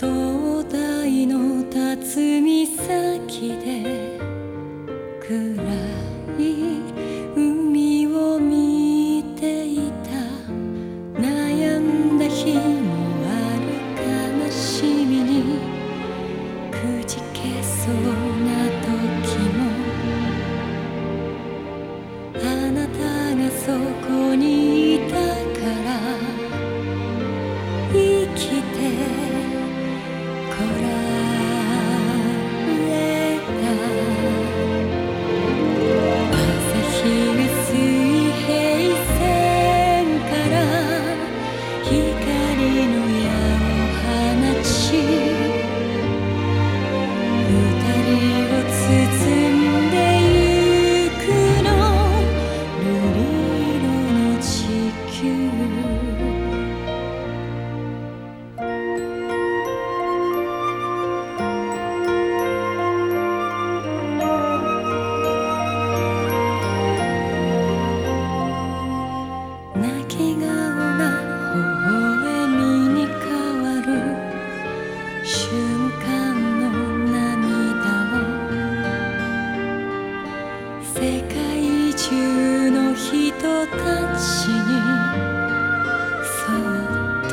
灯台の辰岬で暗い海を見ていた。悩んだ日もある悲しみにくじけそうな時も。あなたがそこに世界中の人たちにそっと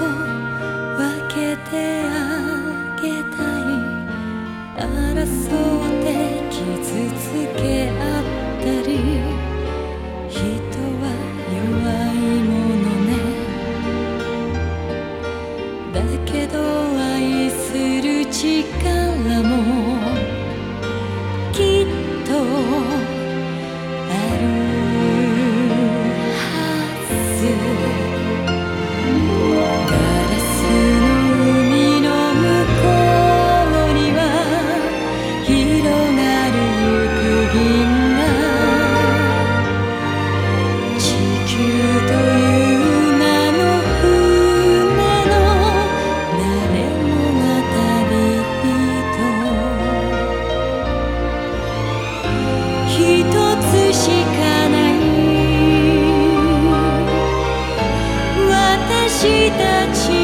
分けてあげたい。争って傷つけ合ったり人は弱いものね。だけど愛する力もない私たち